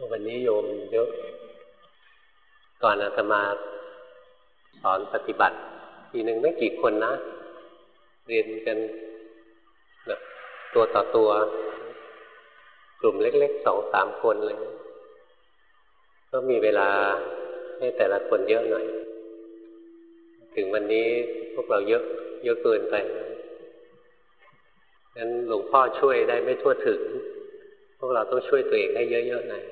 วันนี้โยมเยอะ ก่อนอาตมาสอนปฏิบัติ ทีหนึ่งไม่กี่คนนะ เรียนกันแบบตัวต่อตัว กลุ่มเล็กๆสองสามคนเลย ก็มีเวลาให้แต่ละคนเยอะหน่อย ถึงวันนี้พวกเราเยอะ เยอะเกินไปงั้นหลวงพ่อช่วยได้ไม่ทั่วถึง พวกเราต้องช่วยตัวเองให้เยอะๆหน่อย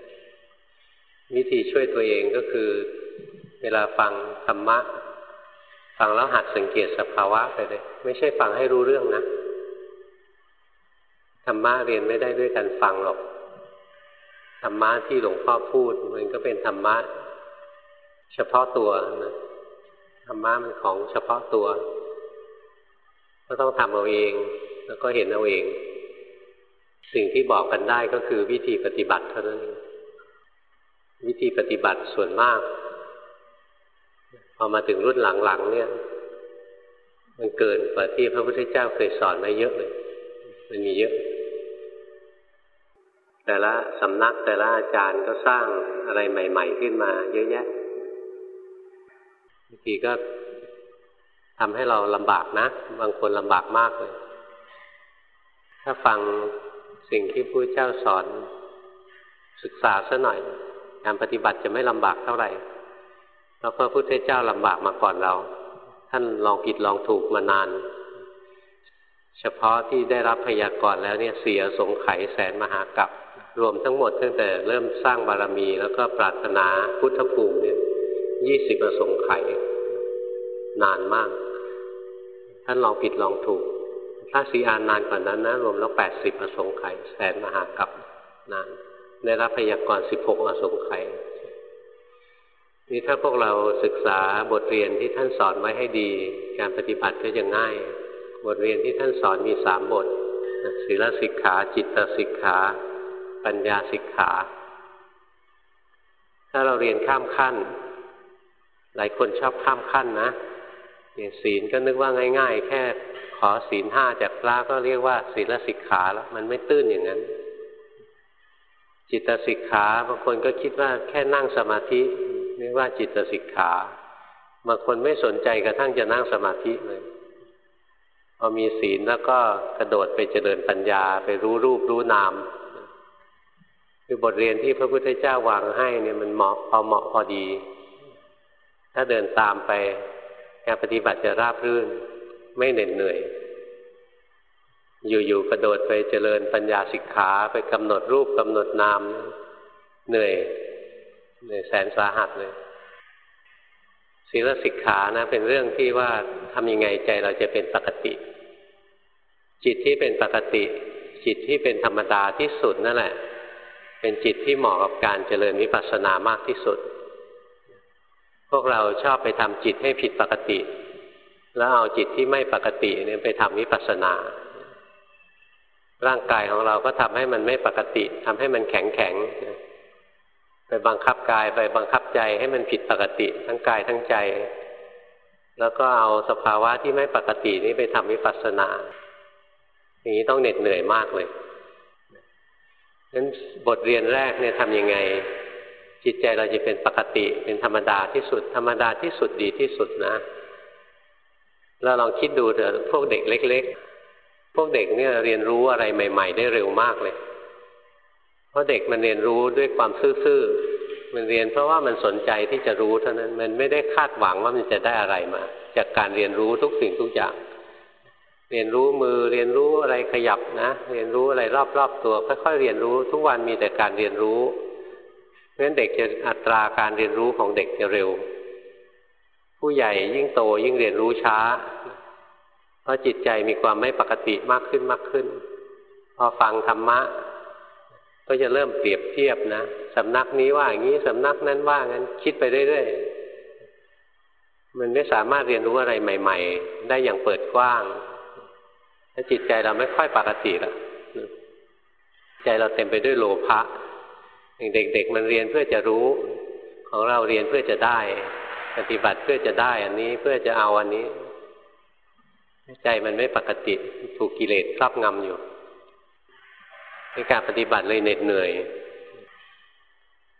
วิธีช่วยตัวเองก็คือ เวลาฟังธรรมะ ฟังแล้วหัดสังเกตสภาวะไปเลย ไม่ใช่ฟังให้รู้เรื่องนะธรรมะเรียนไม่ได้ด้วยการฟังหรอกธรรมะที่หลวงพ่อพูดมันก็เป็นธรรมะ เฉพาะตัวนะธรรมะมันของเฉพาะตัว ก็ต้องทำเอาเอง แล้วก็เห็นเอาเอง สิ่งที่บอกกันได้ก็คือวิธีปฏิบัติเท่านั้นเอง วิธีปฏิบัติส่วนมาก พอมาถึงรุ่นหลังๆเนี่ย มันเกินกว่าที่พระพุทธเจ้าเคยสอนมาเยอะเลย มันมีเยอะ แต่ละสำนักแต่ละอาจารย์ก็สร้างอะไรใหม่ ๆ ขึ้นมาเยอะแยะบางทีก็ทำให้เราลำบากนะ บางคนลำบากมากเลย ถ้าฟังสิ่งที่พระเจ้าสอนศึกษาซะหน่อย การปฏิบัติจะไม่ลำบากเท่าไหร่เพราพระพุทธเจ้าลำบากมาก่อนเรา ท่านลองผิดลองถูกมานาน เฉพาะที่ได้รับพยากรณ์แล้วเนี่ยเสียสงไขแสนมหากับรวมทั้งหมดตั้งแต่เริ่มสร้างบารมี แล้วก็ปรารถนาพุทธภูมิเนี่ยยี่สิบสงไข นานมาก ท่านลองผิดลองถูกถ้าสีอานนานกว่านั้นนะรวมแล้วแปดสิบอสงไข แสนมหากับนาน ได้รับพยากรณ์สิบหกอสงไขยนี่ถ้าพวกเราศึกษาบทเรียนที่ท่านสอนไว้ให้ดี การปฏิบัติก็จะง่าย บทเรียนที่ท่านสอนมีสามบทศีลสิกขา จิตสิกขา ปัญญาสิกขา ถ้าเราเรียนข้ามขั้น หลายคนชอบข้ามขั้นนะอย่างศีลก็นึกว่าง่าย ๆ แค่ขอศีลห้าจากพระก็เรียกว่าศีลสิกขาแล้วมันไม่ตื้นอย่างนั้น จิตสิกขาบางคนก็คิดว่าแค่นั่งสมาธิเรียกว่าจิตสิกขาบางคนไม่สนใจกระทั่งจะนั่งสมาธิเลยพอมีศีลแล้วก็กระโดดไปเจริญปัญญาไปรู้รูปรู้นาม คือบทเรียนที่พระพุทธเจ้าวางให้เนี่ยมันเหมาะพอเหมาะพอดี ถ้าเดินตามไปการปฏิบัติจะราบรื่น ไม่เหน็ดเหนื่อย อยู่ๆกระโดดไปเจริญปัญญาสิกขาไปกำหนดรูปกำหนดนามเหนื่อยเหนื่อยแสนสาหัสเลยศีลสิกขานะ เป็นเรื่องที่ว่าทำยังไงใจเราจะเป็นปกติ จิตที่เป็นปกติ จิตที่เป็นธรรมดาที่สุดนั่นแหละ เป็นจิตที่เหมาะกับการเจริญวิปัสสนามากที่สุด พวกเราชอบไปทำจิตให้ผิดปกติ แล้วเอาจิตที่ไม่ปกติเนี่ยไปทำวิปัสสนา ร่างกายของเราก็ทำให้มันไม่ปกติทำให้มันแข็งแข็งไปบังคับกายไปบังคับใจให้มันผิดปกติ ทั้งกายทั้งใจ แล้วก็เอาสภาวะที่ไม่ปกตินี้ไปทำวิปัสสนาอย่างนี้ต้องเหน็ดเหนื่อยมากเลยนั้นบทเรียนแรกเนี่ยทำยังไง จิตใจเราจะเป็นปกติ เป็นธรรมดาที่สุด ธรรมดาที่สุดดีที่สุดนะเราลองคิดดูเถอะพวกเด็กเล็ก พวกเด็กเนี่ยเรียนรู้อะไรใหม่ ๆ ได้เร็วมากเลย เพราะเด็กมันเรียนรู้ด้วยความซื่อๆมันเรียนเพราะว่ามันสนใจที่จะรู้เท่านั้น มันไม่ได้คาดหวังว่ามันจะได้อะไรมา จากการเรียนรู้ทุกสิ่งทุกอย่าง เรียนรู้มือเรียนรู้อะไรขยับนะ เรียนรู้อะไรรอบๆตัว ค่อยๆเรียนรู้ ทุกวันมีแต่การเรียนรู้เพราะฉะนั้นเด็กจะอัตราการเรียนรู้ของเด็กจะเร็ว ผู้ใหญ่ยิ่งโตยิ่งเรียนรู้ช้า เพราะจิตใจมีความไม่ปกติมากขึ้นมากขึ้น พอฟังธรรมะ ก็จะเริ่มเปรียบเทียบนะสำนักนี้ว่าอย่างนี้สำนักนั้นว่างั้นคิดไปเรื่อยๆมันไม่สามารถเรียนรู้อะไรใหม่ ๆ ได้อย่างเปิดกว้างถ้าจิตใจเราไม่ค่อยปกติแล้วใจเราเต็มไปด้วยโลภะเด็กๆมันเรียนเพื่อจะรู้ ของเราเรียนเพื่อจะได้ ปฏิบัติเพื่อจะได้อันนี้เพื่อจะเอาอันนี้ ใจมันไม่ปกติถูกกิเลสครอบงำอยู่ในการปฏิบัติเลยเหน็ดเหนื่อย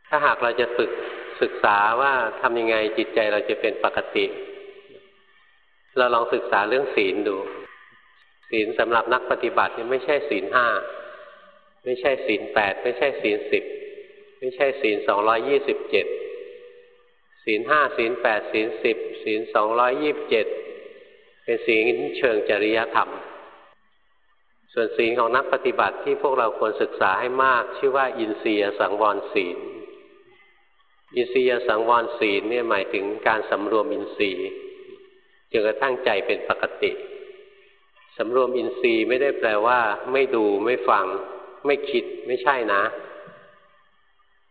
ถ้าหากเราจะฝึกศึกษาว่าทำยังไงจิตใจเราจะเป็นปกติ เราลองศึกษาเรื่องศีลดู ศีลสำหรับนักปฏิบัตินี่ไม่ใช่ศีลห้าไม่ใช่ศีลแปดไม่ใช่ศีลสิบไม่ใช่ศีลสองร้อยี่สิบเจ็ดศีลห้าศีลแปดศีลสิบศีลสองร้อยี่บเจ็ด เป็นศีลเชิงจริยธรรม ส่วนศีลของนักปฏิบัติที่พวกเราควรศึกษาให้มาก ชื่อว่า อินทรียสังวรศีล อินทรียสังวรศีลเนี่ยหมายถึงการสำรวมอินทรีย์จนกระทั่งใจเป็นปกติสำรวมอินทรีย์ไม่ได้แปลว่า ไม่ดูไม่ฟัง ไม่คิดไม่ใช่นะ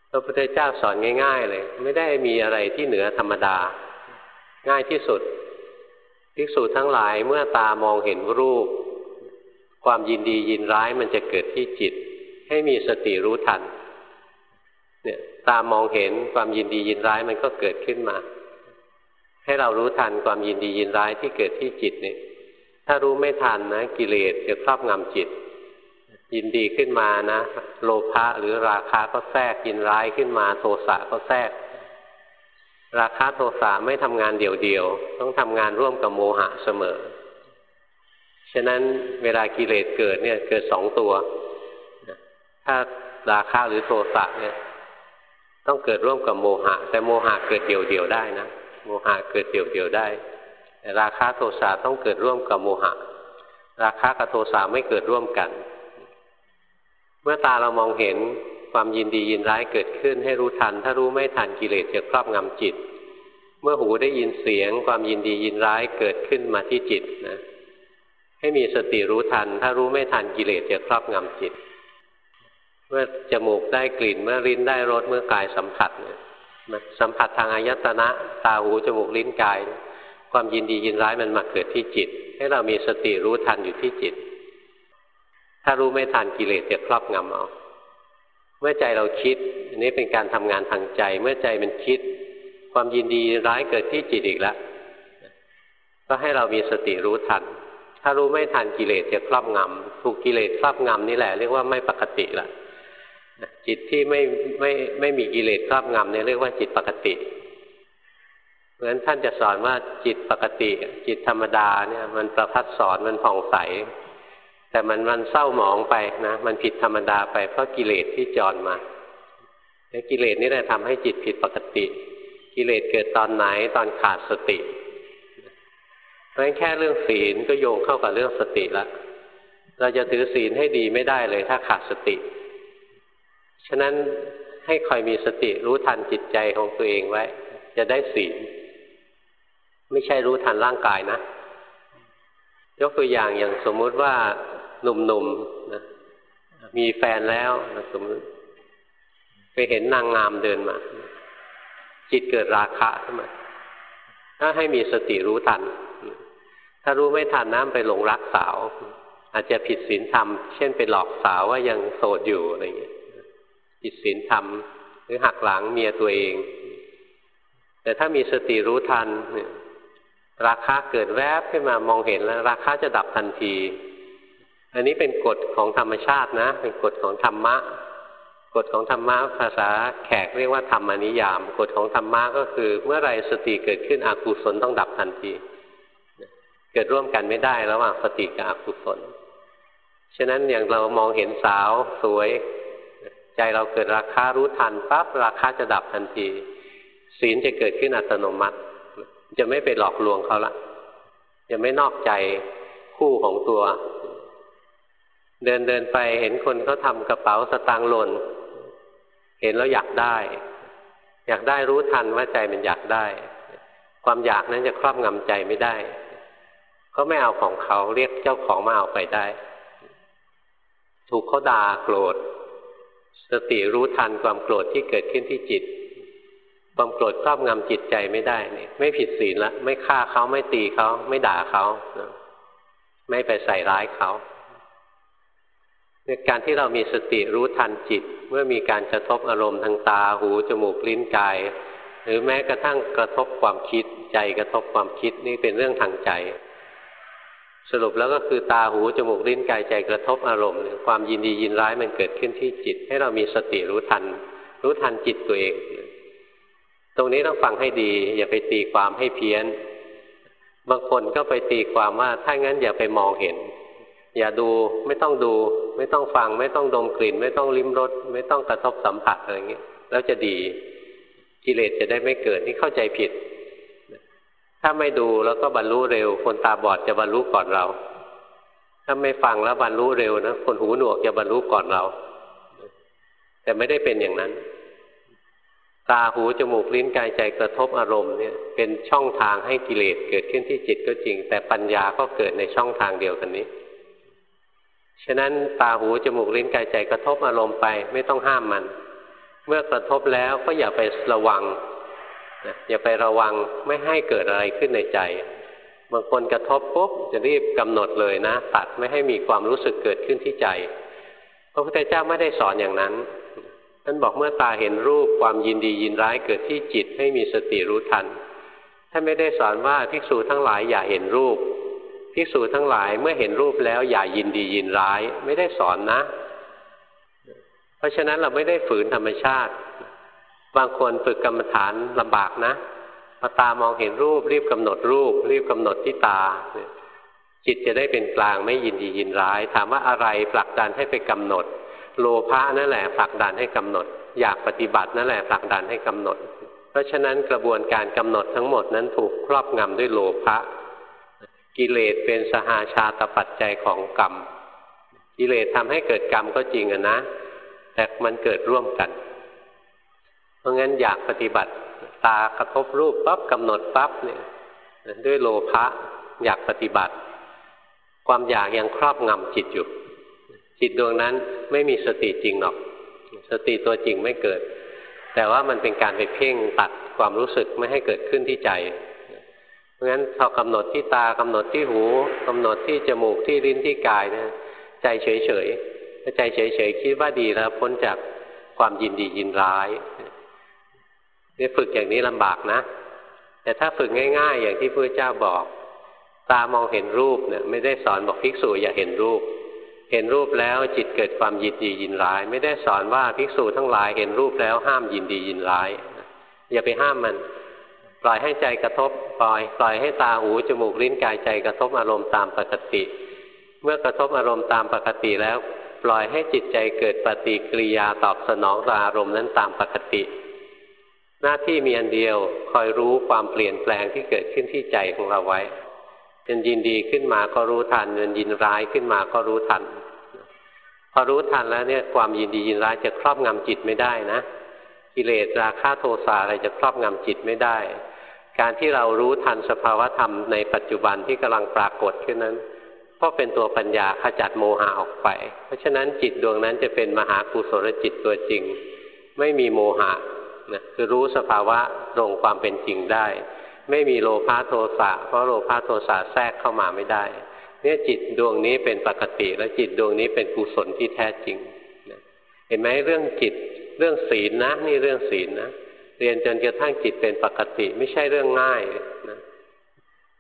พระพุทธเจ้าสอนง่าย ๆ เลย ไม่ได้มีอะไรที่เหนือธรรมดา ง่ายที่สุด ภิกษุทั้งหลายเมื่อตามองเห็นรูป ความยินดียินร้ายมันจะเกิดที่จิต ให้มีสติรู้ทัน เนี่ยตามองเห็นความยินดียินร้ายมันก็เกิดขึ้นมา ให้เรารู้ทันความยินดียินร้ายที่เกิดที่จิตเนี่ยถ้ารู้ไม่ทันนะกิเลสจะครอบงำจิต ยินดีขึ้นมานะ โลภะหรือราคะก็แทรกยินร้ายขึ้นมา โทสะก็แทรก ราคะโทสะไม่ทำงานเดี่ยวๆ ต้องทำงานร่วมกับโมหะเสมอ ฉะนั้นเวลากิเลสเกิดเนี่ยเกิดสองตัว ถ้าราคะหรือโทสะเนี่ย ต้องเกิดร่วมกับโมหะ แต่โมหะเกิดเดี่ยวๆได้นะ โมหะเกิดเดี่ยวๆได้ แต่ราคะโทสะต้องเกิดร่วมกับโมหะ ราคะกับโทสะไม่เกิดร่วมกัน เมื่อตาเรามองเห็น ความยินดียินร้ายเกิดขึ้นให้รู้ทัน ถ้ารู้ไม่ทันกิเลสจะครอบงำจิต เมื่อหูได้ยินเสียง ความยินดียินร้ายเกิดขึ้นมาที่จิตนะให้มีสติรู้ทัน ถ้ารู้ไม่ทันกิเลสจะครอบงำจิต เมื่อจมูกได้กลิ่น เมื่อลิ้นได้รสเมื่อกายสัมผัสเนี่ยสัมผัสทางอายตนะ ตาหูจมูกลิ้นกาย ความยินดียินร้ายมันมาเกิดที่จิต ให้เรามีสติรู้ทันอยู่ที่จิต ถ้ารู้ไม่ทันกิเลสจะครอบงำเอา มื่อใจเราคิด อันนี้เป็นการทำงานทางใจ เมื่อใจมันคิด ความยินดีร้ายเกิดที่จิตอีกแล้วก็ให้เรามีสติรู้ทัน ถ้ารู้ไม่ทันกิเลสจะครอบงำถูกกิเลสครอบงำนี่แหละ เรียกว่าไม่ปกติละจิตที่ไม่ไม่ไม่มีกิเลสครอบงำเนี่ยเรียกว่าจิตปกติ เพราะฉะนั้นท่านจะสอนว่าจิตปกติ จิตธรรมดาเนี่ย มันประพัดสอนมันผ่องใส แต่มันมันเศร้าหมองไปนะ มันผิดธรรมดาไปเพราะกิเลสที่จรมาแล้วกิเลสนี่แหละทำให้จิตผิดปกติ กิเลสเกิดตอนไหนตอนขาดสติเพราะฉะนั้นแค่เรื่องศีลก็โยงเข้ากับเรื่องสติละเราจะถือศีลให้ดีไม่ได้เลยถ้าขาดสติ ฉะนั้นให้คอยมีสติรู้ทันจิตใจของตัวเองไว้ จะได้ศีล ไม่ใช่รู้ทันร่างกายนะ ยกตัวอย่างอย่างสมมุติว่า หนุ่มๆนะมีแฟนแล้วสมมติไปเห็นนางงามเดินมา จิตเกิดราคะขึ้นมาถ้าให้มีสติรู้ทัน ถ้ารู้ไม่ทันน้ำไปหลงรักสาว อาจจะผิดศีลธรรม เช่นไปหลอกสาวว่ายังโสดอยู่อะไรอย่างเงี้ยผิดศีลธรรม หรือหักหลังเมียตัวเอง แต่ถ้ามีสติรู้ทัน ราคาเกิดแวบขึ้นมามองเห็นแล้ว ราคาจะดับทันที อันนี้เป็นกฎของธรรมชาตินะ เป็นกฎของธรรมะ กฎของธรรมะภาษาแขกเรียกว่าธรรมนิยาม กฎของธรรมะก็คือ เมื่อไรสติเกิดขึ้นอกุศลต้องดับทันที เกิดร่วมกันไม่ได้ระหว่างสติกับอกุศล ฉะนั้นอย่างเรามองเห็นสาวสวย ใจเราเกิดราคารู้ทันปั๊บราคาจะดับทันที ศีลจะเกิดขึ้นอัตโนมัติ จะไม่ไปหลอกลวงเขาละจะไม่นอกใจคู่ของตัว เดินเดินไปเห็นคนเขาทากระเป๋าสตางค์หล่น เห็นแล้วอยากได้ อยากได้รู้ทันว่าใจมันอยากได้ ความอยากนั้นจะครอบงำใจไม่ได้เขาไม่เอาของเขาเรียกเจ้าของมาเอาไปได้ ถูกเขาด่าโกรธ สติรู้ทันความโกรธที่เกิดขึ้นที่จิต ความโกรธครอบงำจิตใจไม่ได้นี่ไม่ผิดศีลละไม่ฆ่าเขาไม่ตีเขาไม่ด่าเขาไม่ไปใส่ร้ายเขา การที่เรามีสติรู้ทันจิต เมื่อมีการกระทบอารมณ์ทางตาหูจมูกลิ้นกาย หรือแม้กระทั่งกระทบความคิด ใจกระทบความคิดนี่เป็นเรื่องทางใจ สรุปแล้วก็คือตาหูจมูกลิ้นกายใจกระทบอารมณ์ ความยินดียินร้ายมันเกิดขึ้นที่จิต ให้เรามีสติรู้ทัน รู้ทันจิตตัวเอง ตรงนี้ต้องฟังให้ดี อย่าไปตีความให้เพี้ยน บางคนก็ไปตีความว่าถ้างั้นอย่าไปมองเห็น อย่าดูไม่ต้องดู ไม่ต้องฟัง ไม่ต้องดมกลิ่น ไม่ต้องลิ้มรสไม่ต้องกระทบสัมผัสอะไรอย่างเงี้ยแล้วจะดีกิเลสจะได้ไม่เกิดที่เข้าใจผิด ถ้าไม่ดูแล้วก็บรรลุเร็ว คนตาบอดจะบรรลุก่อนเรา ถ้าไม่ฟังแล้วบรรลุเร็วนะคนหูหนวกจะบรรลุก่อนเรา แต่ไม่ได้เป็นอย่างนั้น ตาหูจมูกลิ้นกายใจกระทบอารมณ์เนี่ย เป็นช่องทางให้กิเลสเกิดขึ้นที่จิตก็จริง แต่ปัญญาก็เกิดในช่องทางเดียวกันนี้ ฉะนั้นตาหูจมูกลิ้นกายใจกระทบอารมณ์ไปไม่ต้องห้ามมัน เมื่อกระทบแล้วก็อย่าไประวังนะอย่าไประวังไม่ให้เกิดอะไรขึ้นในใจ บางคนกระทบปุ๊บจะรีบกำหนดเลยนะ ตัดไม่ให้มีความรู้สึกเกิดขึ้นที่ใจพระพุทธเจ้าไม่ได้สอนอย่างนั้นท่านบอกเมื่อตาเห็นรูปความยินดียินร้ายเกิดที่จิตให้มีสติรู้ทันท่านไม่ได้สอนว่าภิกษุทั้งหลายอย่าเห็นรูป ภิกษุทั้งหลายเมื่อเห็นรูปแล้วอย่ายินดียินร้าย ไม่ได้สอนนะ เพราะฉะนั้นเราไม่ได้ฝืนธรรมชาติ บางคนฝึกกรรมฐานลำบากนะพอตามองเห็นรูปรีบกำหนดรูป รีบกำหนดที่ตา จิตจะได้เป็นกลางไม่ยินดียินร้าย ถามว่าอะไรผลักดันให้ไปกำหนด โลภะนั่นแหละผลักดันให้กำหนด อยากปฏิบัตินั่นแหละผลักดันให้กำหนด เพราะฉะนั้นกระบวนการกำหนดทั้งหมดนั้นถูกครอบงำด้วยโลภะ กิเลสเป็นสหาชาตปัจจัยของกรรม กิเลสทำให้เกิดกรรมก็จริงอะนะ แต่มันเกิดร่วมกัน เพราะงั้นอยากปฏิบัติตากระทบรูปปั๊บกำหนดปั๊บเนี่ยด้วยโลภะอยากปฏิบัติ ความอยากยังครอบงำจิตอยู่ จิตดวงนั้นไม่มีสติจริงหรอก สติตัวจริงไม่เกิด แต่ว่ามันเป็นการไปเพ่งตัดความรู้สึกไม่ให้เกิดขึ้นที่ใจ เพราะงั้นพอกำหนดที่ตากำหนดที่หูกำหนดที่จมูกที่ลิ้นที่กายเนี่ยใจเฉยถ้าใจเฉยๆคิดว่าดีแล้วพ้นจากความยินดียินร้ายนี่ฝึกอย่างนี้ลำบากนะ แต่ถ้าฝึกง่าย ๆ อย่างที่พระเจ้าบอก ตามองเห็นรูปเนี่ยไม่ได้สอนบอกภิกษุอย่าเห็นรูป เห็นรูปแล้วจิตเกิดความยินดียินร้าย ไม่ได้สอนว่าภิกษุทั้งหลายเห็นรูปแล้วห้ามยินดียินร้าย อย่าไปห้ามมัน ปล่อยให้ใจกระทบ ปล่อย ปล่อยให้ตาหูจมูกลิ้นกายใจกระทบอารมณ์ตามปกติ เมื่อกระทบอารมณ์ตามปกติแล้ว ปล่อยให้จิตใจเกิดปฏิกิริยาตอบสนองต่ออารมณ์นั้นตามปกติ หน้าที่มีอันเดียวคอยรู้ความเปลี่ยนแปลงที่เกิดขึ้นที่ใจของเราไว้เป็นยินดีขึ้นมาก็รู้ทันเป็นยินร้ายขึ้นมาก็รู้ทัน พอรู้ทันแล้วเนี่ยความยินดียินร้ายจะครอบงำจิตไม่ได้นะกิเลสราคะโทสะอะไรจะครอบงำจิตไม่ได้ การที่เรารู้ทันสภาวธรรมในปัจจุบันที่กำลังปรากฏขึ้นนั้น ก็เป็นตัวปัญญาขจัดโมหะออกไป เพราะฉะนั้นจิตดวงนั้นจะเป็นมหากุศลจิตตัวจริง ไม่มีโมหะนะคือรู้สภาวะตรงความเป็นจริงได้ ไม่มีโลภะโทสะเพราะโลภะโทสะแทรกเข้ามาไม่ได้ เนี่ยจิตดวงนี้เป็นปกติและจิตดวงนี้เป็นกุศลที่แท้จริงนะเห็นไหมเรื่องจิตเรื่องศีลนะนี่เรื่องศีลนะ เรียนจนกระทั่งจิตเป็นปกติไม่ใช่เรื่องง่ายนะ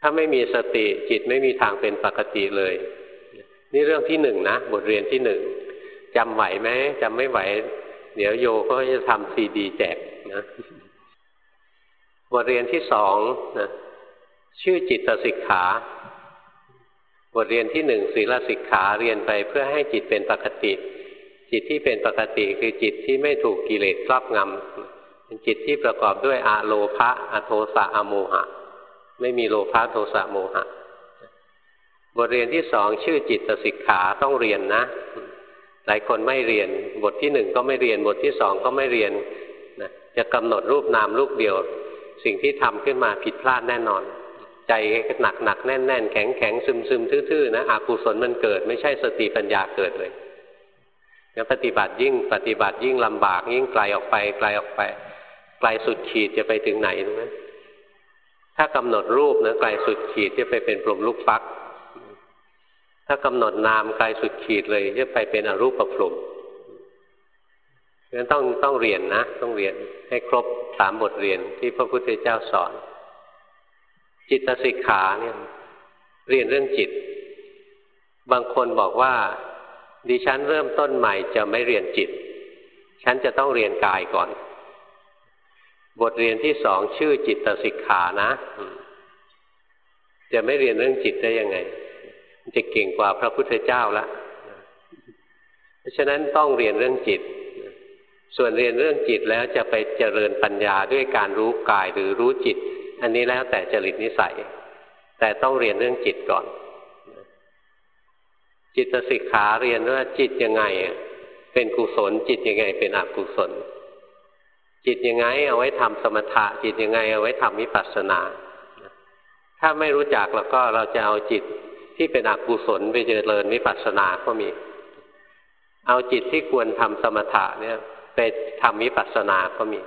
ถ้าไม่มีสติจิตไม่มีทางเป็นปกติเลย นี่เรื่องที่หนึ่งนะบทเรียนที่หนึ่งจำไหวไหมจำไม่ไหว เดี๋ยวโยก็จะทำซีดีแจกนะบทเรียนที่สองนะชื่อจิตสิกขา บทเรียนที่หนึ่งศีลสิกขาเรียนไปเพื่อให้จิตเป็นปกติ จิตที่เป็นปกติคือจิตที่ไม่ถูกกิเลสครอบงำ เป็นจิตที่ประกอบด้วยอะโลภะอะโทสะอะโมหะ ไม่มีโลภะโทสะโมหะ บทเรียนที่สองชื่อจิตสิกขาต้องเรียนนะ หลายคนไม่เรียน บทที่หนึ่งก็ไม่เรียน บทที่สองก็ไม่เรียนนะจะกำหนดรูปนามรูปเดียว สิ่งที่ทำขึ้นมาผิดพลาดแน่นอน ใจหนักหนักแน่นแน่นแข็งแข็งซึมซึมทื่อๆนะอกุศลมันเกิด ไม่ใช่สติปัญญาเกิดเลยงั้นปฏิบัติยิ่งปฏิบัติยิ่งลำบากยิ่งไกลออกไปไกลออกไป ลสุดขีดจะไปถึงไหนรู้ไหมถ้ากำหนดรูปนะไกลสุดขีดจะไปเป็นพรมลูกฟัก ถ้ากำหนดนามไกลสุดขีดเลยจะไปเป็นอรูปพรมงั้นต้องต้องเรียนนะ ต้องเรียนให้ครบสามบทเรียนที่พระพุทธเจ้าสอน จิตสิกขาเนี่ย เรียนเรื่องจิต บางคนบอกว่า ดิฉันเริ่มต้นใหม่จะไม่เรียนจิต ฉันจะต้องเรียนกายก่อน บทเรียนที่สองชื่อจิตสิกขานะ จะไม่เรียนเรื่องจิตได้ยังไง จะเก่งกว่าพระพุทธเจ้าละเพราะฉะนั้นต้องเรียนเรื่องจิต ส่วนเรียนเรื่องจิตแล้วจะไปเจริญปัญญาด้วยการรู้กายหรือรู้จิต อันนี้แล้วแต่จริตนิสัย แต่ต้องเรียนเรื่องจิตก่อน จิตสิกขาเรียนว่าจิตยังไง เป็นกุศลจิตยังไงเป็นอกุศล จิตยังไง เอาไว้ทำสมถะ จิตยังไง เอาไว้ทำวิปัสสนา ถ้าไม่รู้จักแล้วก็เราจะเอาจิตที่เป็นอกุศลไปเจริญวิปัสสนาก็มี เอาจิตที่ควรทำสมถะเนี่ยไปทำวิปัสสนาก็มี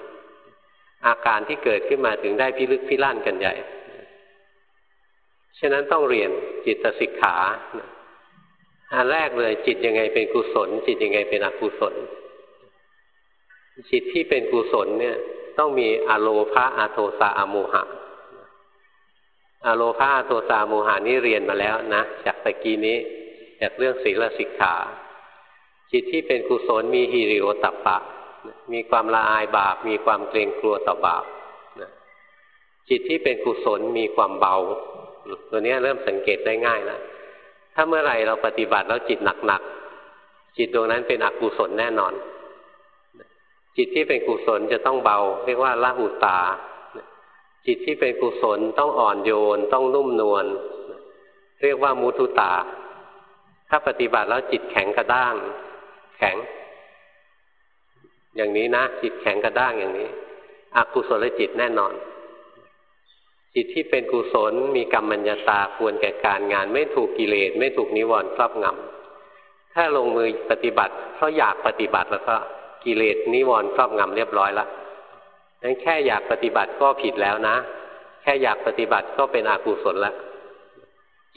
อาการที่เกิดขึ้นมาถึงได้พิลึกพิลั่นกันใหญ่ ฉะนั้นต้องเรียนจิตสิกขาอันแรกเลยจิตยังไงเป็นกุศล จิตยังไงเป็นอกุศล จิตที่เป็นกุศลเนี่ย ต้องมีอโลภะอโทสะอโมหะอโลภาโทสาโมหานี่เรียนมาแล้วนะจากตะกี้นี้จากเรื่องศีลสิกขา จิตที่เป็นกุศลมีฮิริโอตัปปะ มีความละอายบาป มีความเกรงกลัวต่อบาปจิตที่เป็นกุศลมีความเบา ตัวนี้เริ่มสังเกตได้ง่ายแล้วถ้าเมื่อไหร่เราปฏิบัติแล้วจิตหนักๆจิตดวงนั้นเป็นอกุศลแน่นอน จิตที่เป็นกุศลจะต้องเบา เรียกว่าละหูตา จิตที่เป็นกุศลต้องอ่อนโยน ต้องนุ่มนวลเรียกว่ามุทุตา ถ้าปฏิบัติแล้วจิตแข็งกระด้าง แข็ง อย่างนี้นะ จิตแข็งกระด้างอย่างนี้อกุศลจิตแน่นอน จิตที่เป็นกุศลมีกรรมัญญาตาควรแก่การงาน ไม่ถูกกิเลสไม่ถูกนิวรณ์ครอบงำถ้าลงมือปฏิบัติเพราะอยากปฏิบัติแล้วก็ กิเลสนิวรณ์ครอบงำเรียบร้อยแล้วนั้นแค่อยากปฏิบัติก็ผิดแล้วนะ แค่อยากปฏิบัติก็เป็นอกุศลละ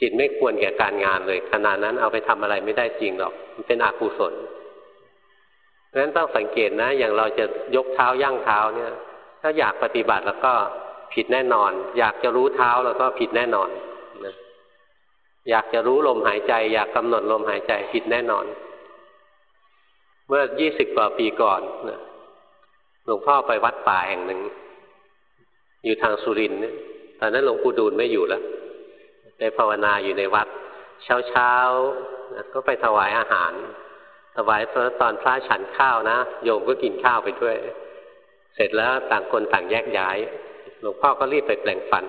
จิตไม่ควรแก่การงานเลยขนาดนั้นเอาไปทำอะไรไม่ได้จริงหรอกมันเป็นอกุศลเพราะฉะนั้นต้องสังเกตนะ อย่างเราจะยกเท้าย่างเท้าเนี่ย ถ้าอยากปฏิบัติแล้วก็ผิดแน่นอน อยากจะรู้เท้าแล้วก็ผิดแน่นอนนะอยากจะรู้ลมหายใจ อยากกำหนดลมหายใจผิดแน่นอน มื่อยี่สิบกว่าปีก่อนนะหลวงพ่อไปวัดป่าแห่งหนึ่ง อยู่ทางสุรินทร์เนี่ยตอนนั้นหลวงปู่ดูลไม่อยู่แล้วไปภาวนาอยู่ในวัด เช้าเช้าก็ไปถวายอาหาร ถวายตอนพระฉันข้าวนะ โยมก็กินข้าวไปด้วย เสร็จแล้วต่างคนต่างแยกย้าย หลวงพ่อก็รีบไปแปลงฟัน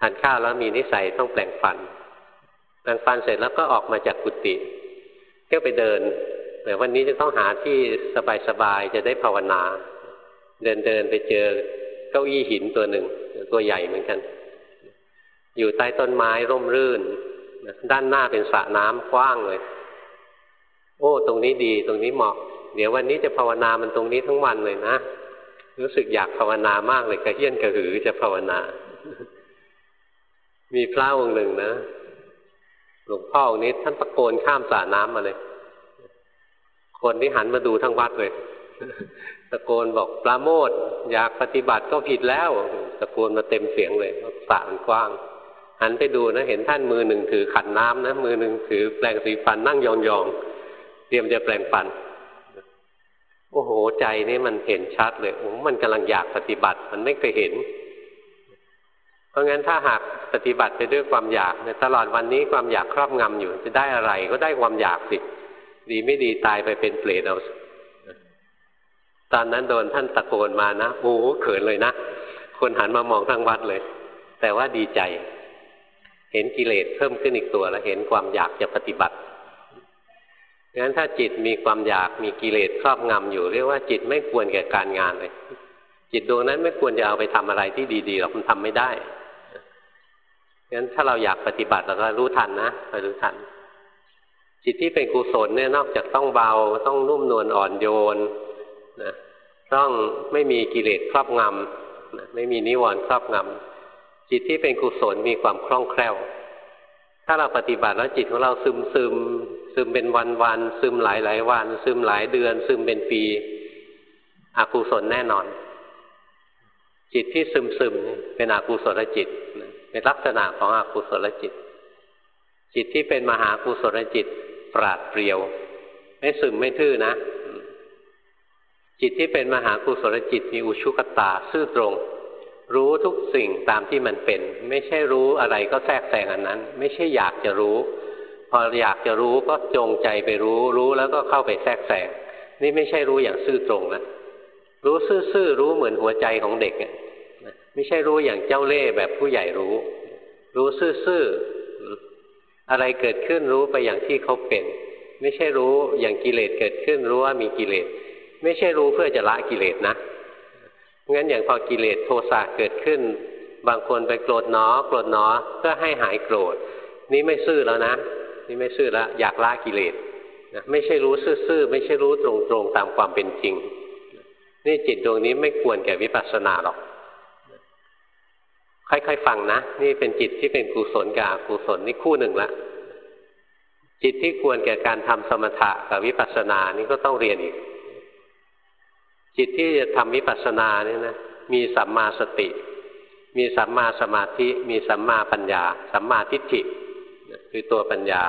ทานข้าวแล้วมีนิสัยต้องแปลงฟัน แปลงฟันเสร็จแล้วก็ออกมาจากกุฏิเที่ยวไปเดิน แต่วันนี้จะต้องหาที่สบายๆจะได้ภาวนา เดินเดินไปเจอเก้าอี้หินตัวหนึ่ง ตัวใหญ่เหมือนกัน อยู่ใต้ต้นไม้ร่มรื่น ด้านหน้าเป็นสระน้ำกว้างเลย โอ้ ตรงนี้ดีตรงนี้เหมาะ เดี๋ยววันนี้จะภาวนามันตรงนี้ทั้งวันเลยนะ รู้สึกอยากภาวนามากเลยกระเฮี้ยนกระหือจะภาวนา มีพระองค์หนึ่งนะหลวงพ่อองค์นี้ท่านตะโกนข้ามสระน้ำมาเลย คนที่หันมาดูทั้งวัดเลยตะโกนบอกปลาโมดอยากปฏิบัติก็ผิดแล้วตะโกนมาเต็มเสียงเลยสระมันกว้าง หันไปดูนะเห็นท่านมือหนึ่งถือขันน้ำนะมือหนึ่งถือแปลงสีฟันนั่งยองๆเตรียมจะแปลงฟัน โอ้โหใจนี่มันเห็นชัดเลยโอ้มันกำลังอยากปฏิบัติ มันไม่เคยเห็น เพราะงั้นถ้าหากปฏิบัติไปด้วยความอยากตลอดวันนี้ความอยากครอบงำอยู่จะได้อะไรก็ได้ความอยากสิ ดีไม่ดีตายไปเป็นเปรตเอาตอนนั้นโดนท่านตะโกนมานะโอ้เขินเลยนะ คนหันมามองทั้งวัดเลย แต่ว่าดีใจ เห็นกิเลสเพิ่มขึ้นอีกตัวแล้วเห็นความอยากจะปฏิบัติงั้นถ้าจิตมีความอยากมีกิเลสครอบงำอยู่เรียกว่าจิตไม่ควรแก่การงานเลย จิตดวงนั้นไม่ควรจะเอาไปทำอะไรที่ดีๆหรอกมันทำไม่ได้งั้นถ้าเราอยากปฏิบัติเราก็รู้ทันนะไปรู้ทัน จิตที่เป็นกุศลเนี่ยนอกจากต้องเบาต้องนุ่มนวลอ่อนโยนนะต้องไม่มีกิเลสครอบงำนะไม่มีนิวรณ์ครอบงำจิตที่เป็นกุศลมีความคล่องแคล่ว ถ้าเราปฏิบัติแล้วจิตของเราซึมซึมซึมเป็นวันวันซึมหลายหลายวัน ซึมหลายเดือน ซึมเป็นปีอกุศลแน่นอน จิตที่ซึมซึมเป็นอกุศลจิตเป็นลักษณะของอกุศลจิต จิตที่เป็นมหากุศลจิต ปราดเปรียว ไม่ซึมไม่ทื่อนะ จิตที่เป็นมหากุศลจิตมีอุชุกตาซื่อตรง รู้ทุกสิ่งตามที่มันเป็น ไม่ใช่รู้อะไรก็แทรกแซงอันนั้น ไม่ใช่อยากจะรู้ พออยากจะรู้ก็จงใจไปรู้ รู้แล้วก็เข้าไปแทรกแซงนี่ไม่ใช่รู้อย่างซื่อตรงนะรู้ซื่อๆรู้เหมือนหัวใจของเด็กไม่ใช่รู้อย่างเจ้าเล่ห์แบบผู้ใหญ่รู้ รู้ซื่อๆ อะไรเกิดขึ้นรู้ไปอย่างที่เขาเป็น ไม่ใช่รู้อย่างกิเลสเกิดขึ้นรู้ว่ามีกิเลส ไม่ใช่รู้เพื่อจะละกิเลสนะงั้นอย่างพอกิเลสโทสะเกิดขึ้น บางคนไปโกรธหนอโกรธหนอเพื่อให้หายโกรธ นี่ไม่ซื่อแล้วนะ นี่ไม่ซื่อแล้วอยากละกิเลสนะไม่ใช่รู้ซื่อๆไม่ใช่รู้ตรงๆตามความเป็นจริง นี่จิตดวงนี้ไม่ควรแก่วิปัสสนาหรอก ค่อยๆฟังนะ นี่เป็นจิตที่เป็นกุศลกับอกุศลนี่คู่หนึ่งละจิตที่ควรแก่การทำสมถะกับวิปัสสนานี่ก็ต้องเรียนอีก จิตที่จะทำวิปัสสนานี่นะมีสัมมาสติ มีสัมมาสมาธิ มีสัมมาปัญญา สัมมาทิฏฐิคือตัวปัญญา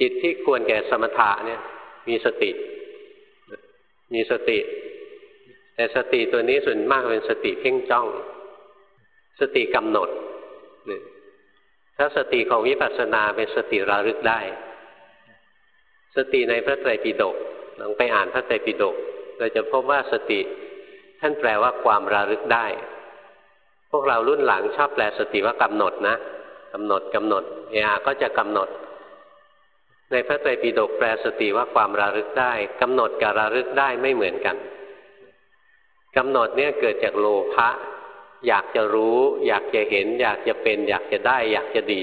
จิตที่ควรแก่สมถะเนี่ย มีสติ มีสติ แต่สติตัวนี้ส่วนมากเป็นสติเพ่งจ้อง สติกำหนดถ้าสติของวิปัสสนาเป็นสติระลึกได้ สติในพระไตรปิฎกลองไปอ่านพระไตรปิฎกเราจะพบว่าสติท่านแปลว่าความระลึกได้ พวกเรารุ่นหลังชอบแปลสติว่ากำหนดนะกำหนดกำหนดเออาก็จะกำหนด ในพระไตรปิฎกแปลสติว่าความระลึกได้กำหนดกับระลึกได้ไม่เหมือนกันกำหนดเนี่ยเกิดจากโลภะ อยากจะรู้ อยากจะเห็น อยากจะเป็น อยากจะได้ อยากจะดี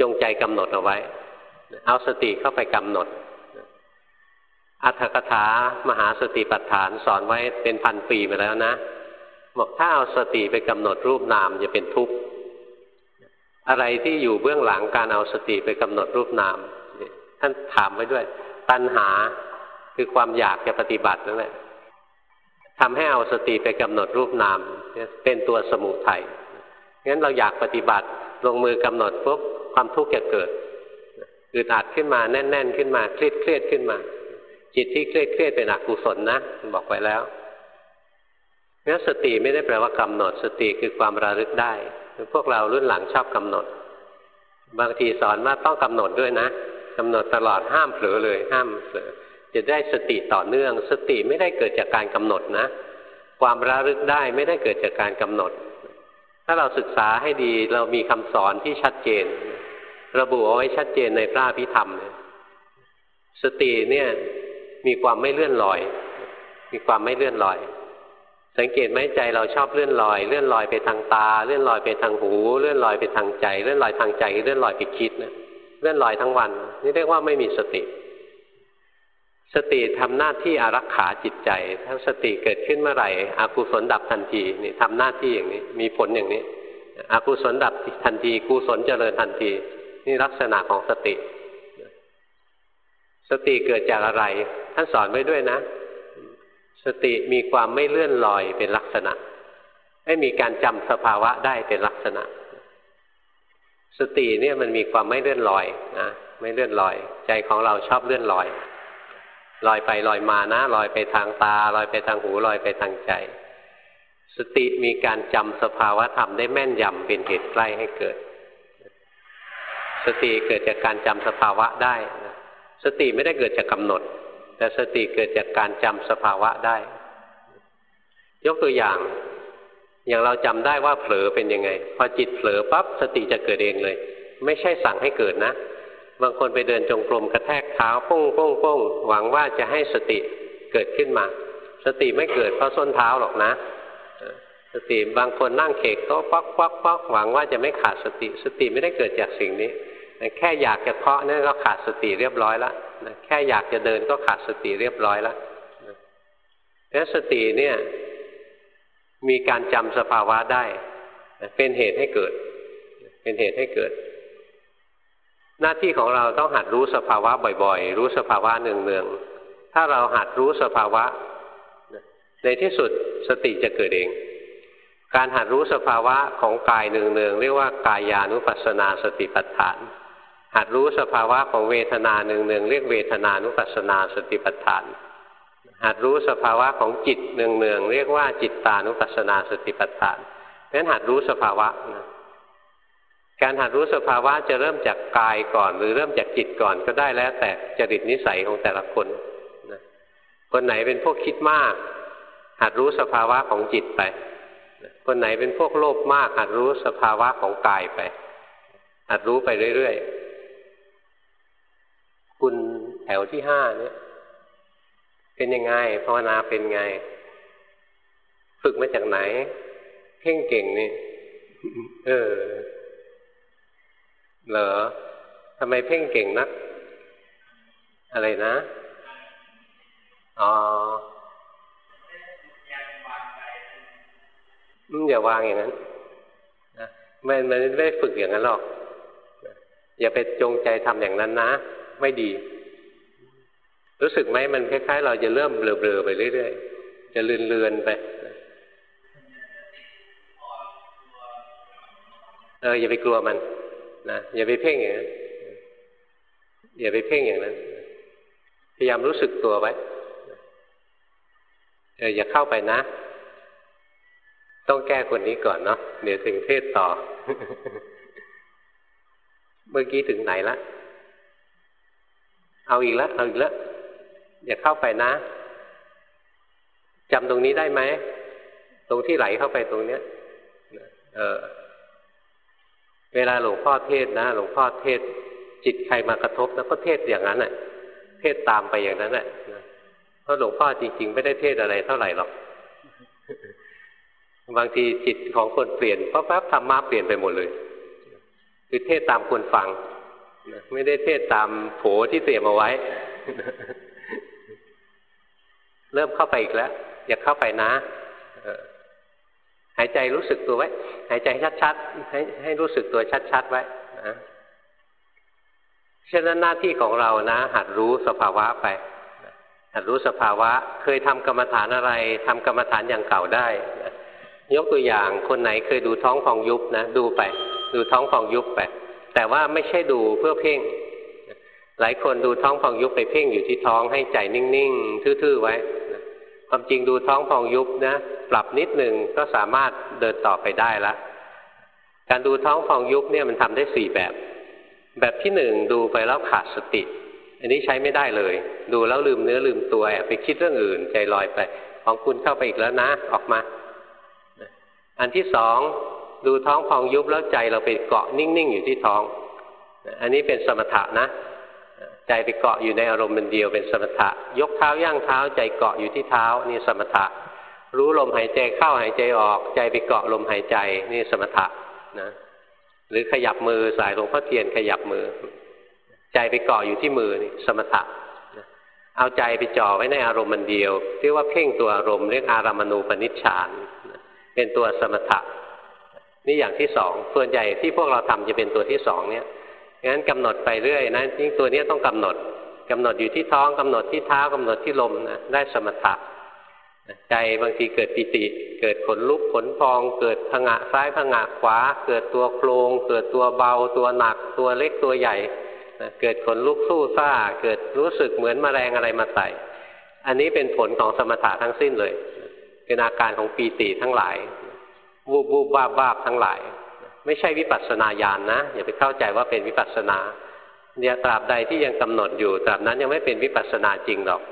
จงใจกำหนดเอาไว้ เอาสติเข้าไปกำหนด อัตถกถามหาสติปัฏฐานสอนไว้เป็นพันปีมาแล้วนะบอกถ้าเอาสติไปกำหนดรูปนามจะเป็นทุกข์อะไรที่อยู่เบื้องหลังการเอาสติไปกำหนดรูปนาม ท่านถามไว้ด้วย ตัณหาคือความอยากจะปฏิบัตินั่นแหละ ทำให้เอาสติไปกำหนดรูปนามเป็นตัวสมุทัยงั้นเราอยากปฏิบัติลงมือกำหนดปุ๊บความทุกข์จะเกิดอึดอัดขึ้นมาแน่น ๆ ขึ้นมาเครียดเครียดขึ้นมา จิตที่เครียดเครียดเป็นอกุศลนะบอกไปแล้วงั้นสติไม่ได้แปลว่ากำหนด สติคือความระลึกได้พวกเรารุ่นหลังชอบกำหนด บางทีสอนว่าต้องกำหนดด้วยนะกำหนดตลอดห้ามเผลอเลยห้ามเผลอ จะได้สติต่อเนื่อง สติไม่ได้เกิดจากการกำหนดนะ ความระลึกได้ไม่ได้เกิดจากการกำหนด ถ้าเราศึกษาให้ดีเรามีคำสอนที่ชัดเจน ระบุเอาไว้ชัดเจนในพระพิธรรม สติเนี่ยมีความไม่เลื่อนลอย มีความไม่เลื่อนลอย สังเกตไหมใจเราชอบเลื่อนลอย เลื่อนลอยไปทางตา เลื่อนลอยไปทางหู เลื่อนลอยไปทางใจ เลื่อนลอยทางใจ เลื่อนลอยไปคิดนะเลื่อนลอยทั้งวัน นี่เรียกว่าไม่มีสติ สติทำหน้าที่อารักขาจิตใจ ถ้าสติเกิดขึ้นเมื่อไหร่อกุศลดับทันทีนี่ทำหน้าที่อย่างนี้ มีผลอย่างนี้อกุศลดับทันทีกุศลเจริญทันที นี่ลักษณะของสติ สติเกิดจากอะไรท่านสอนไว้ด้วยนะ สติมีความไม่เลื่อนลอยเป็นลักษณะ ไม่มีการจำสภาวะได้เป็นลักษณะ สติเนี่ยมันมีความไม่เลื่อนลอยนะไม่เลื่อนลอย ใจของเราชอบเลื่อนลอย ลอยไปลอยมานะลอยไปทางตาลอยไปทางหูลอยไปทางใจ สติมีการจำสภาวะธรรมได้แม่นยำเป็นเหตุใกล้ให้เกิด สติเกิดจากการจำสภาวะได้ สติไม่ได้เกิดจากกำหนด แต่สติเกิดจากการจำสภาวะได้ ยกตัวอย่างอย่างเราจำได้ว่าเผลอเป็นยังไง พอจิตเผลอปั๊บสติจะเกิดเองเลย ไม่ใช่สั่งให้เกิดนะ บางคนไปเดินจงกรมกระแทกเท้าป้งป้งป้งหวังว่าจะให้สติเกิดขึ้นมา สติไม่เกิดเพราะส้นเท้าหรอกนะ สติบางคนนั่งเขกโต๊ะปักปักปักหวังว่าจะไม่ขาดสติ สติไม่ได้เกิดจากสิ่งนี้ แค่อยากจะเคาะนั่นก็ขาดสติเรียบร้อยแล้วแค่อยากจะเดินก็ขาดสติเรียบร้อยแล้วแล้วสติเนี่ยมีการจำสภาวะได้ เป็นเหตุให้เกิด เป็นเหตุให้เกิด หน้าที่ของเราต้องหัดรู้สภาวะบ่อยๆ รู้สภาวะเนืองๆ ถ้าเราหัดรู้สภาวะ ในที่สุดสติจะเกิดเอง การหัดรู้สภาวะของกายเนืองๆเรียกว่ากายานุปัสสนาสติปัฏฐาน หัดรู้สภาวะของเวทนาเนืองๆเรียกเวทนานุปัสสนาสติปัฏฐาน หัดรู้สภาวะของจิตเนืองๆเรียกว่าจิตตานุปัสสนาสติปัฏฐานนั้นหัดรู้สภาวะนะ การหัดรู้สภาวะจะเริ่มจากกายก่อน หรือเริ่มจากจิตก่อนก็ได้แล้ว แต่จริตนิสัยของแต่ละคนนะคนไหนเป็นพวกคิดมาก หัดรู้สภาวะของจิตไป คนไหนเป็นพวกโลภมาก หัดรู้สภาวะของกายไป หัดรู้ไปเรื่อยๆคุณแถวที่ห้าเนี่ย เป็นยังไงภาวนาเป็นไง ฝึกมาจากไหน เพ่งเก่งนี่เออ เหรอทำไมเพ่งเก่งนัก อะไรนะ อ๋ออย่าวางอย่างนั้นนะมันมันไม่ได้ฝึกอย่างนั้นหรอก อย่าไปจงใจทำอย่างนั้นนะ ไม่ดี รู้สึกไหมมันคล้ายๆ เราจะเริ่มเบลอๆไปเรื่อยๆ จะเลือนๆไปเอออย่าไปกลัวมัน นะอย่าไปเพ่งอย่างนั้นอย่าไปเพ่งอย่างนั้น พยายามรู้สึกตัวไว้เอออย่าเข้าไปนะ ต้องแก้คนนี้ก่อนเนาะเดี๋ยวถึงเทศต่อ เมื่อกี้ถึงไหนละเอาอีกแล้วเอาอีกแล้วอย่าเข้าไปนะจำตรงนี้ได้ไหม ตรงที่ไหลเข้าไปตรงเนี้ย เออ เวลาหลวงพ่อเทศนะหลวงพ่อเทศจิตใครมากระทบแล้วก็เทศอย่างนั้นแหละเทศตามไปอย่างนั้นแหละเพราะหลวงพ่อจริง ๆ ไม่ได้เทศอะไรเท่าไหร่หรอกบางทีจิตของคนเปลี่ยนแป๊บธรรมะเปลี่ยนไปหมดเลย คือเทศตามคนฟังไม่ได้เทศตามโผที่เตรียมเอาไว้ เริ่มเข้าไปอีกแล้ว อย่าเข้าไปนะ หายใจรู้สึกตัวไว้ หายใจชัดๆให้ให้รู้สึกตัวชัดๆไว้นะฉะนั้นหน้าที่ของเรานะ หัดรู้สภาวะไป หัดรู้สภาวะ เคยทำกรรมฐานอะไรทำกรรมฐานอย่างเก่าได้ยกตัวอย่างคนไหนเคยดูท้องฟองยุบนะดูไป ดูท้องฟองยุบไป แต่ว่าไม่ใช่ดูเพื่อเพ่ง หลายคนดูท้องฟองยุบไปเพ่งอยู่ที่ท้องให้ใจนิ่งๆทื่อๆไว้ ความจริงดูท้องฟองยุบนะ ปรับนิดหนึ่งก็สามารถเดินต่อไปได้ละ การดูท้องฟองยุบเนี่ยมันทำได้สี่แบบ แบบที่หนึ่งดูไปแล้วขาดสติ อันนี้ใช้ไม่ได้เลย ดูแล้วลืมเนื้อลืมตัวไปคิดเรื่องอื่น ใจลอยไป ของคุณเข้าไปอีกแล้วนะออกมา อันที่สองดูท้องฟองยุบแล้วใจเราไปเกาะนิ่งๆอยู่ที่ท้อง อันนี้เป็นสมถะนะใจไปเกาะอยู่ในอารมณ์เป็นเดียวเป็นสมถะ ยกเท้าย่างเท้าใจเกาะอยู่ที่เท้านี่สมถะ รู้ลมหายใจเข้าหายใจออกใจไปเกาะลมหายใจนี่สมถะนะ หรือขยับมือสายหลวงพ่อเทียนขยับมือ ใจไปเกาะอยู่ที่มือนี่สมถะเอาใจไปจ่อไว้ในอารมณ์มันเดียวเรียกว่าเพ่งตัวอารมณ์เรียกอารามณูปนิชฌานเป็นตัวสมถะ นี่อย่างที่สองส่วนใหญ่ที่พวกเราทำจะเป็นตัวที่สองเนี่ยงั้นกำหนดไปเรื่อยนะยิ่งตัวนี้ต้องกำหนดกำหนดอยู่ที่ท้องกำหนดที่เท้ากำหนดที่ลมนะได้สมถะ ใจบางทีเกิดปิติ เกิดขนลุกขนพอง เกิดผงะซ้ายผงะขวา เกิดตัวโครงเกิดตัวเบา ตัวหนัก ตัวเล็กตัวใหญ่เกิดขนลุกสู้ซ่า เกิดรู้สึกเหมือนมแมลงอะไรมาใส่ อันนี้เป็นผลของสมถะทั้งสิ้นเลย เป็นอาการของปีติทั้งหลายวูบวูบวาบวาทั้งหลาย ไม่ใช่วิปัสสนาญาณนนะ อย่าไปเข้าใจว่าเป็นวิปัสสนาเนี่ยตราบใดที่ยังกำหนดอยู่ ตราบนั้นยังไม่เป็นวิปัสสนาจริงหรอก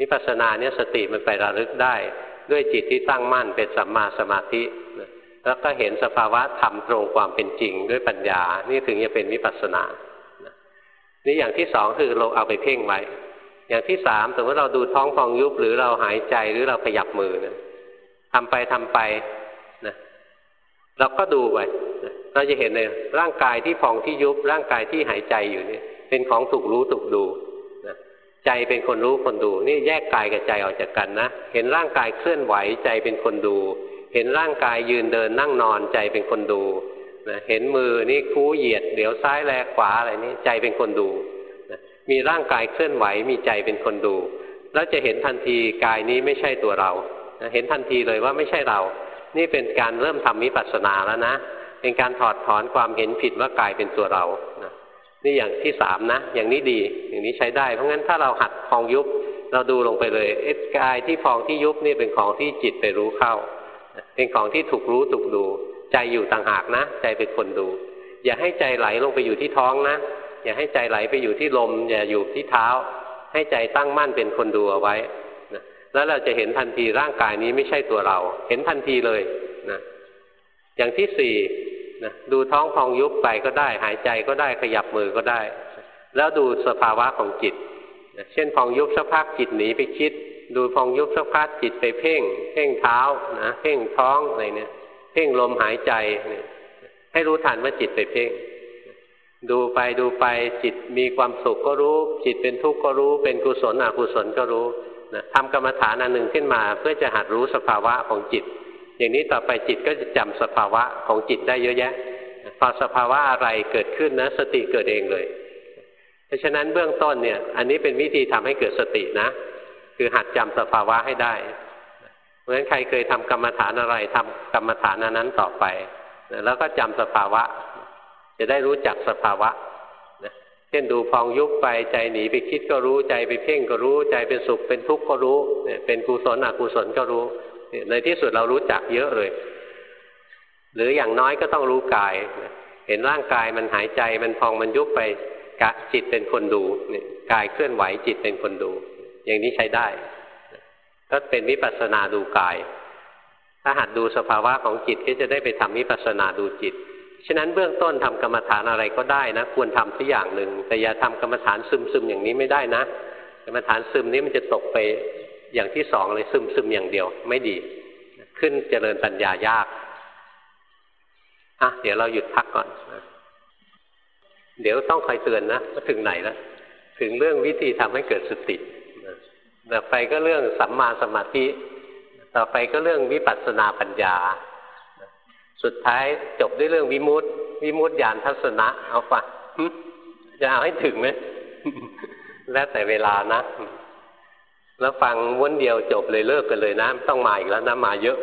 วิปัสสนาเนี่ยสติมันไประลึกได้ ด้วยจิตที่ตั้งมั่นเป็นสัมมาสมาธิ แล้วก็เห็นสภาวะธรรมตรงความเป็นจริงด้วยปัญญา นี่ถึงจะเป็นวิปัสสนานี่อย่างที่สองคือเราเอาไปเพ่งไว้ อย่างที่สามสมมติเราดูท้องฟองยุบหรือเราหายใจหรือเราขยับมือนะทำไปทำไปนะเราก็ดูไปเราจะเห็นในร่างกายที่พองที่ยุบร่างกายที่หายใจอยู่นี่เป็นของถูกรู้ถูกดู ใจเป็นคนรู้คนดู นี่แยกกายกับใจออกจากกันนะ เห็นร่างกายเคลื่อนไหวใจเป็นคนดู เห็นร่างกายยืนเดินนั่งนอนใจเป็นคนดูนะเห็นมือนี่คูเหยียด เดี๋ยวซ้ายแลขวาอะไรนี่ใจเป็นคนดูนะมีร่างกายเคลื่อนไหวมีใจเป็นคนดู แล้วจะเห็นทันทีกายนี้ไม่ใช่ตัวเรานะเห็นทันทีเลยว่าไม่ใช่เรา นี่เป็นการเริ่มทำมิปัสสนาแล้วนะ เป็นการถอดถอนความเห็นผิดว่ากายเป็นตัวเรา นี่อย่างที่สามนะ อย่างนี้ดี อย่างนี้ใช้ได้ เพราะงั้นถ้าเราหัดพองยุบ เราดูลงไปเลยเอ๊ะกายที่ฟองที่ยุบนี่เป็นของที่จิตไปรู้เข้า เป็นของที่ถูกรู้ถูกดู ใจอยู่ต่างหากนะ ใจเป็นคนดู อย่าให้ใจไหลลงไปอยู่ที่ท้องนะ อย่าให้ใจไหลไปอยู่ที่ลม อย่าอยู่ที่เท้า ให้ใจตั้งมั่นเป็นคนดูเอาไว้นะแล้วเราจะเห็นทันทีร่างกายนี้ไม่ใช่ตัวเรา เห็นทันทีเลยนะอย่างที่สี่ นะดูท้องพองยุบไปก็ได้ หายใจก็ได้ขยับมือก็ได้ แล้วดูสภาวะของจิตนะเช่นพองยุบสักพักจิตหนีไปคิด ดูพองยุบสักพักจิตไปเพ่ง เพ่งเท้านะเพ่งท้องอะไรเนี่ย เพ่งลมหายใจเนี่ยให้รู้ทันว่าจิตไปเพ่งดูไปดูไปจิตมีความสุขก็รู้ จิตเป็นทุกข์ก็รู้ เป็นกุศลอกุศลก็รู้นะทำกรรมฐานอันหนึ่งขึ้นมา เพื่อจะหัดรู้สภาวะของจิต อย่างนี้ต่อไปจิตก็จะจำสภาวะของจิตได้เยอะแยะ พอสภาวะอะไรเกิดขึ้นนะสติเกิดเองเลย เพราะฉะนั้นเบื้องต้นเนี่ย อันนี้เป็นวิธีทำให้เกิดสตินะ คือหัดจำสภาวะให้ได้ เพราะฉะนั้นใครเคยทำกรรมฐานอะไรทำกรรมฐานนั้นต่อไป แล้วก็จำสภาวะ จะได้รู้จักสภาวะเช่นดูพองยุบไปใจหนีไปคิดก็รู้ใจไปเพ่งก็รู้ใจเป็นสุขเป็นทุกข์ก็รู้เนี่ยเป็นกุศลอกุศลก็รู้ ในที่สุดเรารู้จักเยอะเลย หรืออย่างน้อยก็ต้องรู้กาย เห็นร่างกายมันหายใจมันพองมันยุบไปกะจิตเป็นคนดูเนี่ยกายเคลื่อนไหวจิตเป็นคนดู อย่างนี้ใช้ได้ ก็เป็นวิปัสสนาดูกาย ถ้าหัดดูสภาวะของจิตก็จะได้ไปทำวิปัสสนาดูจิตฉะนั้นเบื้องต้นทำกรรมฐานอะไรก็ได้นะ ควรทำสักอย่างหนึ่งแต่อย่าทำกรรมฐานซึมๆอย่างนี้ไม่ได้นะกรรมฐานซึมนี้มันจะตกไป อย่างที่สองเลยซึมซึมอย่างเดียว ไม่ดี ขึ้นเจริญปัญญายากอะเดี๋ยวเราหยุดพักก่อนนะเดี๋ยวต้องคอยเตือนนะว่าถึงไหนแล้วถึงเรื่องวิธีทำให้เกิดสติต่อไปก็เรื่องสัมมาสมาธิ ต่อไปก็เรื่องวิปัสสนาปัญญา สุดท้ายจบด้วยเรื่องวิมุตติวิมุตติญาณทัศนะ เอาปะจะเอาให้ถึงไหม แล้วแต่เวลานะ แล้วฟังวนเดียวจบเลยเลิกกันเลยนะต้องมาอีกแล้วนะมาเยอะ